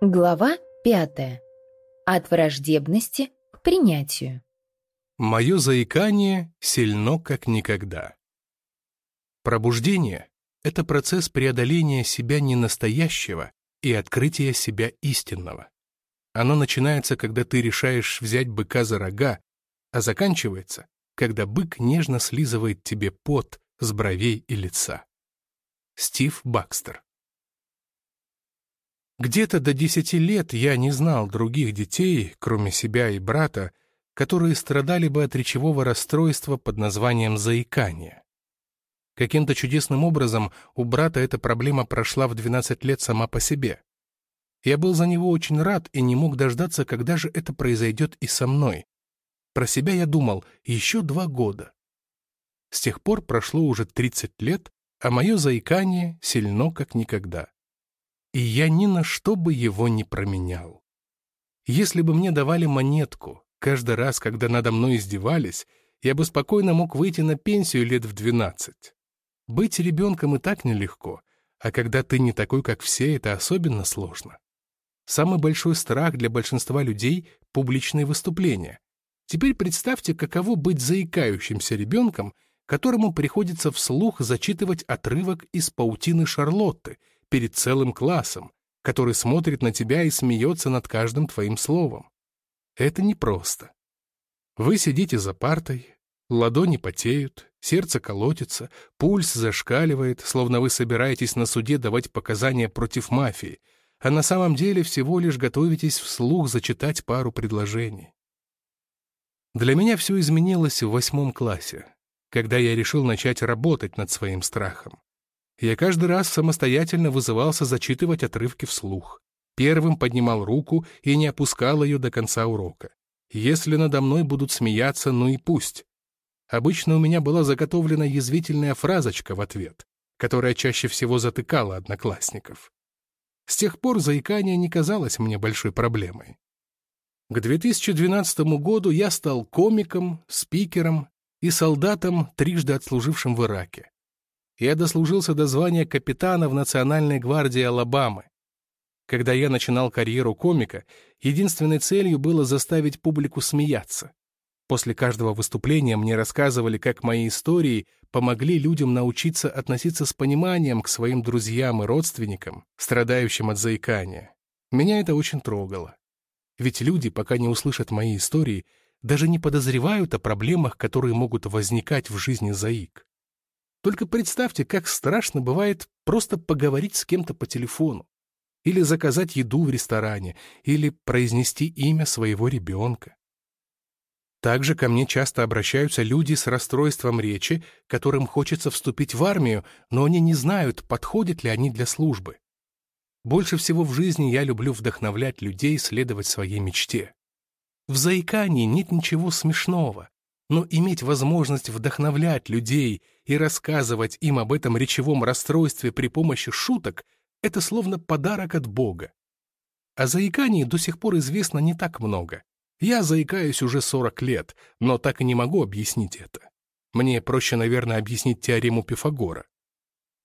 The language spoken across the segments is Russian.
Глава пятая. От враждебности к принятию. Мое заикание сильно как никогда. Пробуждение — это процесс преодоления себя ненастоящего и открытия себя истинного. Оно начинается, когда ты решаешь взять быка за рога, а заканчивается, когда бык нежно слизывает тебе пот с бровей и лица. Стив Бакстер где-то до десяти лет я не знал других детей, кроме себя и брата, которые страдали бы от речевого расстройства под названием заикание. Каким-то чудесным образом у брата эта проблема прошла в 12 лет сама по себе. Я был за него очень рад и не мог дождаться, когда же это произойдет и со мной. Про себя я думал, еще два года. С тех пор прошло уже 30 лет, а мое заикание сильно как никогда и я ни на что бы его не променял. Если бы мне давали монетку каждый раз, когда надо мной издевались, я бы спокойно мог выйти на пенсию лет в двенадцать. Быть ребенком и так нелегко, а когда ты не такой, как все, это особенно сложно. Самый большой страх для большинства людей — публичные выступления. Теперь представьте, каково быть заикающимся ребенком, которому приходится вслух зачитывать отрывок из «Паутины Шарлотты», перед целым классом, который смотрит на тебя и смеется над каждым твоим словом. Это непросто. Вы сидите за партой, ладони потеют, сердце колотится, пульс зашкаливает, словно вы собираетесь на суде давать показания против мафии, а на самом деле всего лишь готовитесь вслух зачитать пару предложений. Для меня все изменилось в восьмом классе, когда я решил начать работать над своим страхом. Я каждый раз самостоятельно вызывался зачитывать отрывки вслух. Первым поднимал руку и не опускал ее до конца урока. Если надо мной будут смеяться, ну и пусть. Обычно у меня была заготовлена язвительная фразочка в ответ, которая чаще всего затыкала одноклассников. С тех пор заикание не казалось мне большой проблемой. К 2012 году я стал комиком, спикером и солдатом, трижды отслужившим в Ираке я дослужился до звания капитана в Национальной гвардии Алабамы. Когда я начинал карьеру комика, единственной целью было заставить публику смеяться. После каждого выступления мне рассказывали, как мои истории помогли людям научиться относиться с пониманием к своим друзьям и родственникам, страдающим от заикания. Меня это очень трогало. Ведь люди, пока не услышат мои истории, даже не подозревают о проблемах, которые могут возникать в жизни заик. Только представьте, как страшно бывает просто поговорить с кем-то по телефону, или заказать еду в ресторане, или произнести имя своего ребенка. Также ко мне часто обращаются люди с расстройством речи, которым хочется вступить в армию, но они не знают, подходят ли они для службы. Больше всего в жизни я люблю вдохновлять людей следовать своей мечте. В заикании нет ничего смешного, но иметь возможность вдохновлять людей и рассказывать им об этом речевом расстройстве при помощи шуток — это словно подарок от Бога. О заикании до сих пор известно не так много. Я заикаюсь уже 40 лет, но так и не могу объяснить это. Мне проще, наверное, объяснить теорему Пифагора.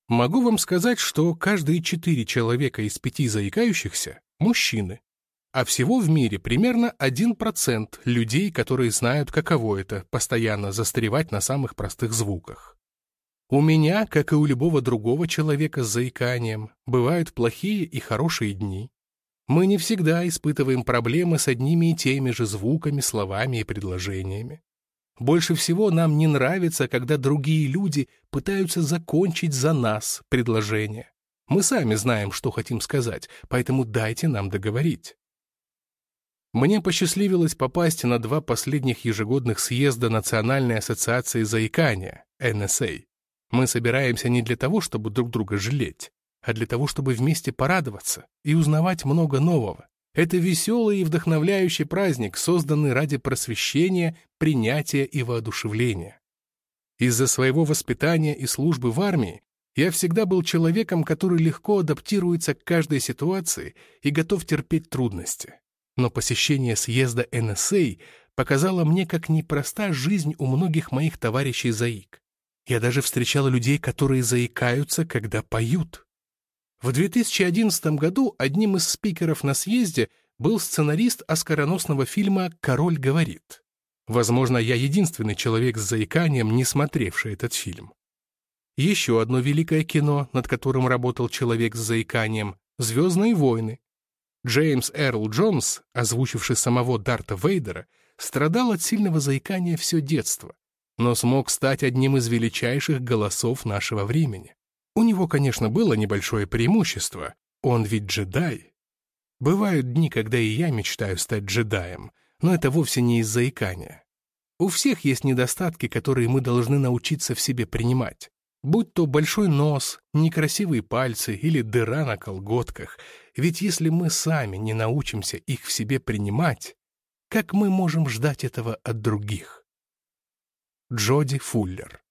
Могу вам сказать, что каждые четыре человека из пяти заикающихся — мужчины, а всего в мире примерно 1% людей, которые знают, каково это — постоянно застревать на самых простых звуках. У меня, как и у любого другого человека с заиканием, бывают плохие и хорошие дни. Мы не всегда испытываем проблемы с одними и теми же звуками, словами и предложениями. Больше всего нам не нравится, когда другие люди пытаются закончить за нас предложение. Мы сами знаем, что хотим сказать, поэтому дайте нам договорить. Мне посчастливилось попасть на два последних ежегодных съезда Национальной ассоциации заикания, NSA. Мы собираемся не для того, чтобы друг друга жалеть, а для того, чтобы вместе порадоваться и узнавать много нового. Это веселый и вдохновляющий праздник, созданный ради просвещения, принятия и воодушевления. Из-за своего воспитания и службы в армии я всегда был человеком, который легко адаптируется к каждой ситуации и готов терпеть трудности но посещение съезда НСА показало мне, как непроста жизнь у многих моих товарищей заик. Я даже встречала людей, которые заикаются, когда поют. В 2011 году одним из спикеров на съезде был сценарист оскароносного фильма «Король говорит». Возможно, я единственный человек с заиканием, не смотревший этот фильм. Еще одно великое кино, над которым работал человек с заиканием — «Звездные войны». Джеймс Эрл Джонс, озвучивший самого Дарта Вейдера, страдал от сильного заикания все детство, но смог стать одним из величайших голосов нашего времени. У него, конечно, было небольшое преимущество. Он ведь джедай. Бывают дни, когда и я мечтаю стать джедаем, но это вовсе не из заикания. У всех есть недостатки, которые мы должны научиться в себе принимать. Будь то большой нос, некрасивые пальцы или дыра на колготках. Ведь если мы сами не научимся их в себе принимать, как мы можем ждать этого от других? Джоди Фуллер